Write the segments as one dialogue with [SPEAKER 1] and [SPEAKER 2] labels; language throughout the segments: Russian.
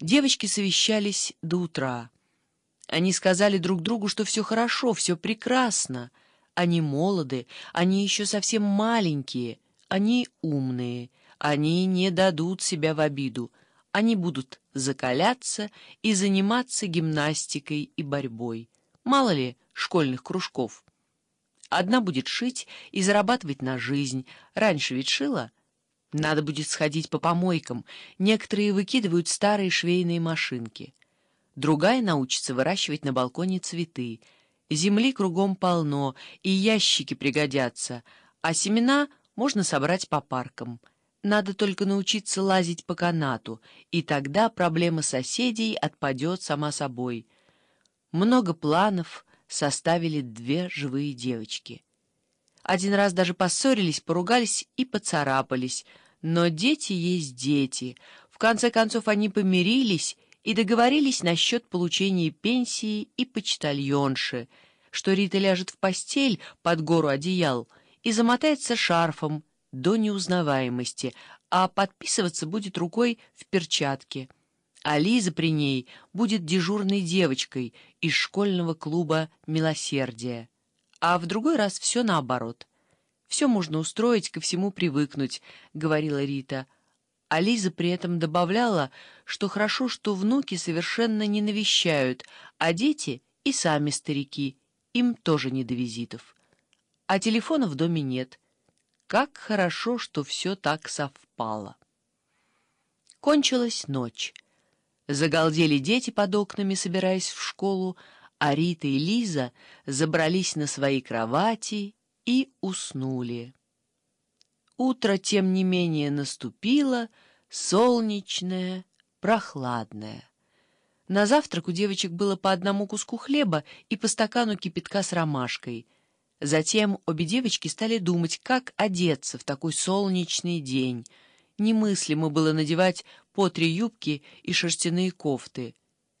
[SPEAKER 1] Девочки совещались до утра. Они сказали друг другу, что все хорошо, все прекрасно. Они молоды, они еще совсем маленькие, они умные, они не дадут себя в обиду, они будут закаляться и заниматься гимнастикой и борьбой. Мало ли школьных кружков. Одна будет шить и зарабатывать на жизнь. Раньше ведь шила. Надо будет сходить по помойкам. Некоторые выкидывают старые швейные машинки. Другая научится выращивать на балконе цветы. Земли кругом полно, и ящики пригодятся, а семена можно собрать по паркам. Надо только научиться лазить по канату, и тогда проблема соседей отпадет сама собой. Много планов составили две живые девочки. Один раз даже поссорились, поругались и поцарапались. Но дети есть дети. В конце концов они помирились и договорились насчет получения пенсии и почтальонши, что Рита ляжет в постель под гору одеял и замотается шарфом до неузнаваемости, а подписываться будет рукой в перчатке. А Лиза при ней будет дежурной девочкой из школьного клуба «Милосердие». А в другой раз все наоборот. «Все можно устроить, ко всему привыкнуть», — говорила Рита. А Лиза при этом добавляла, что хорошо, что внуки совершенно не навещают, а дети и сами старики, им тоже не до визитов. А телефона в доме нет. Как хорошо, что все так совпало. Кончилась ночь. Загалдели дети под окнами, собираясь в школу, а Рита и Лиза забрались на свои кровати и уснули. Утро, тем не менее, наступило, солнечное, прохладное. На завтрак у девочек было по одному куску хлеба и по стакану кипятка с ромашкой. Затем обе девочки стали думать, как одеться в такой солнечный день. Немыслимо было надевать по три юбки и шерстяные кофты.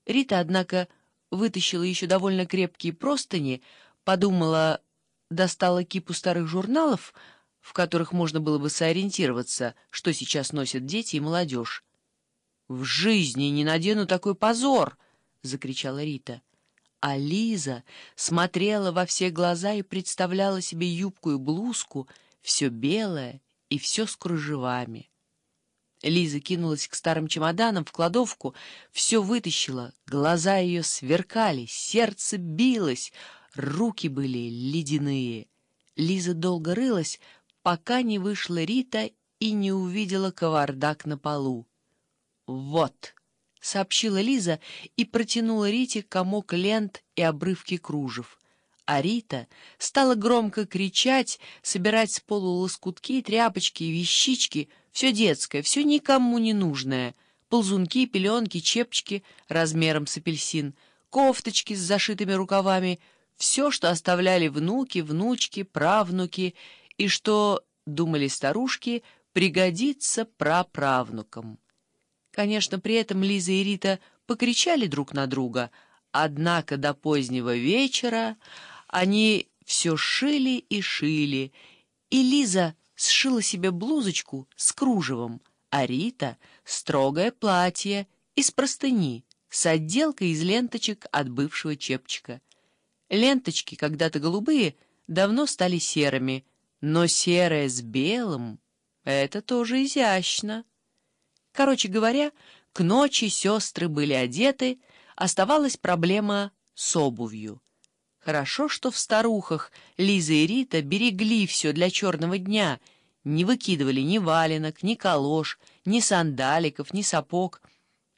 [SPEAKER 1] Рита, однако, вытащила еще довольно крепкие простыни, подумала, достала кипу старых журналов, в которых можно было бы сориентироваться, что сейчас носят дети и молодежь. «В жизни не надену такой позор!» — закричала Рита. А Лиза смотрела во все глаза и представляла себе юбку и блузку, все белое и все с кружевами. Лиза кинулась к старым чемоданам в кладовку, все вытащила, глаза ее сверкали, сердце билось, руки были ледяные. Лиза долго рылась, пока не вышла Рита и не увидела кавардак на полу. «Вот!» — сообщила Лиза и протянула Рите комок лент и обрывки кружев. А Рита стала громко кричать, собирать с полу лоскутки, тряпочки и вещички, все детское, все никому не нужное, ползунки, пеленки, чепчики размером с апельсин, кофточки с зашитыми рукавами — все, что оставляли внуки, внучки, правнуки, и что, думали старушки, пригодится праправнукам. Конечно, при этом Лиза и Рита покричали друг на друга, однако до позднего вечера они все шили и шили, и Лиза сшила себе блузочку с кружевом, а Рита — строгое платье из простыни с отделкой из ленточек от бывшего чепчика. Ленточки, когда-то голубые, давно стали серыми, но серое с белым — это тоже изящно. Короче говоря, к ночи сестры были одеты, оставалась проблема с обувью. Хорошо, что в старухах Лиза и Рита берегли все для черного дня, не выкидывали ни валенок, ни колош, ни сандаликов, ни сапог.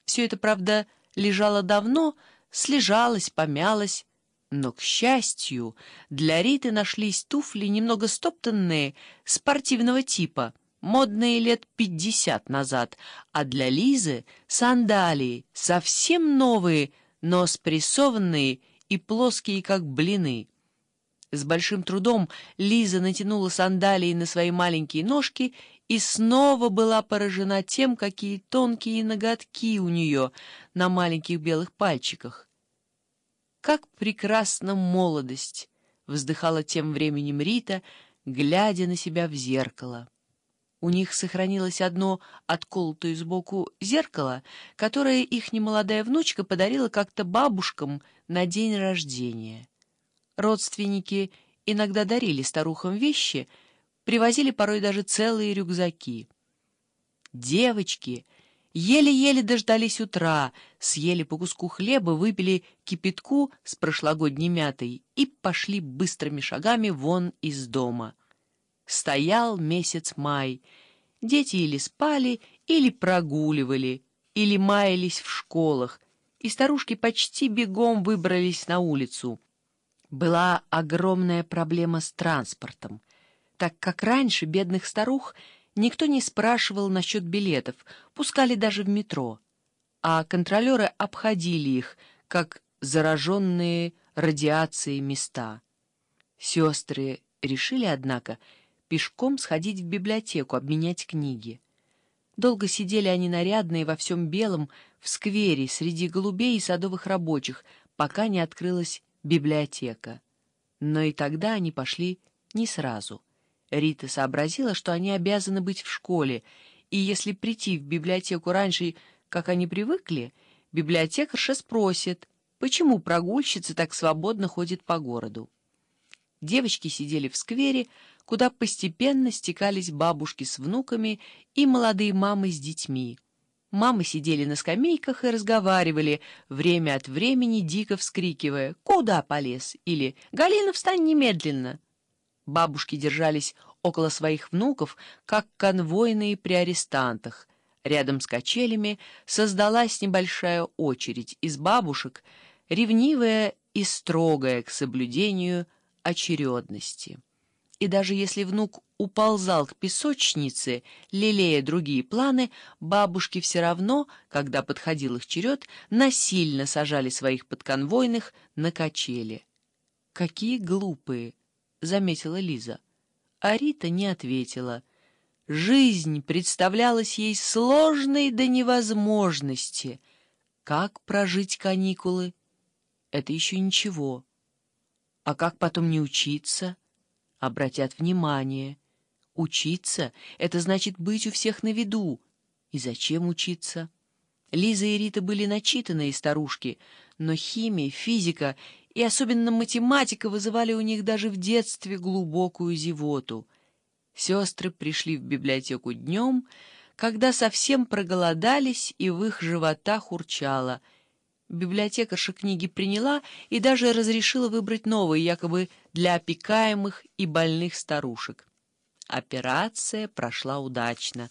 [SPEAKER 1] Все это, правда, лежало давно, слежалось, помялось, но, к счастью, для Риты нашлись туфли немного стоптанные, спортивного типа, модные лет пятьдесят назад, а для Лизы сандалии, совсем новые, но спрессованные и плоские, как блины. С большим трудом Лиза натянула сандалии на свои маленькие ножки и снова была поражена тем, какие тонкие ноготки у нее на маленьких белых пальчиках. Как прекрасна молодость! — вздыхала тем временем Рита, глядя на себя в зеркало. У них сохранилось одно отколотое сбоку зеркало, которое их немолодая внучка подарила как-то бабушкам на день рождения. Родственники иногда дарили старухам вещи, привозили порой даже целые рюкзаки. Девочки еле-еле дождались утра, съели по куску хлеба, выпили кипятку с прошлогодней мятой и пошли быстрыми шагами вон из дома. Стоял месяц май. Дети или спали, или прогуливали, или маялись в школах, и старушки почти бегом выбрались на улицу. Была огромная проблема с транспортом, так как раньше бедных старух никто не спрашивал насчет билетов, пускали даже в метро, а контролеры обходили их, как зараженные радиацией места. Сестры решили, однако, пешком сходить в библиотеку, обменять книги. Долго сидели они нарядные во всем белом в сквере среди голубей и садовых рабочих, пока не открылась библиотека. Но и тогда они пошли не сразу. Рита сообразила, что они обязаны быть в школе, и если прийти в библиотеку раньше, как они привыкли, библиотекарша спросит, почему прогульщица так свободно ходит по городу. Девочки сидели в сквере, куда постепенно стекались бабушки с внуками и молодые мамы с детьми. Мамы сидели на скамейках и разговаривали, время от времени дико вскрикивая «Куда полез?» или «Галина, встань немедленно!». Бабушки держались около своих внуков, как конвойные при арестантах. Рядом с качелями создалась небольшая очередь из бабушек, ревнивая и строгая к соблюдению очередности и даже если внук уползал к песочнице, лелея другие планы, бабушки все равно, когда подходил их черед, насильно сажали своих подконвойных на качели. «Какие глупые!» — заметила Лиза. А Рита не ответила. Жизнь представлялась ей сложной до невозможности. Как прожить каникулы? Это еще ничего. А как потом не учиться? обратят внимание. Учиться — это значит быть у всех на виду. И зачем учиться? Лиза и Рита были начитанные старушки, но химия, физика и особенно математика вызывали у них даже в детстве глубокую зевоту. Сестры пришли в библиотеку днем, когда совсем проголодались и в их животах урчало — Библиотекарша книги приняла и даже разрешила выбрать новые, якобы для опекаемых и больных старушек. Операция прошла удачно,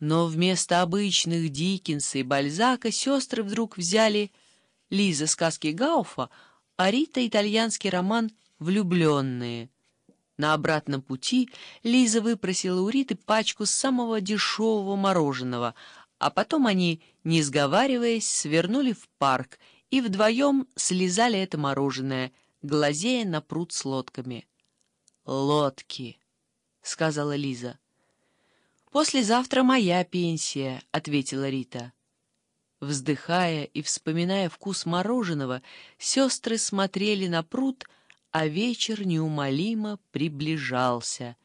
[SPEAKER 1] но вместо обычных Диккенса и Бальзака сестры вдруг взяли Лиза сказки Гауфа, а Рита итальянский роман «Влюбленные». На обратном пути Лиза выпросила у Риты пачку самого дешевого мороженого — а потом они, не сговариваясь, свернули в парк и вдвоем слезали это мороженое, глазея на пруд с лодками. «Лодки», — сказала Лиза. «Послезавтра моя пенсия», — ответила Рита. Вздыхая и вспоминая вкус мороженого, сестры смотрели на пруд, а вечер неумолимо приближался —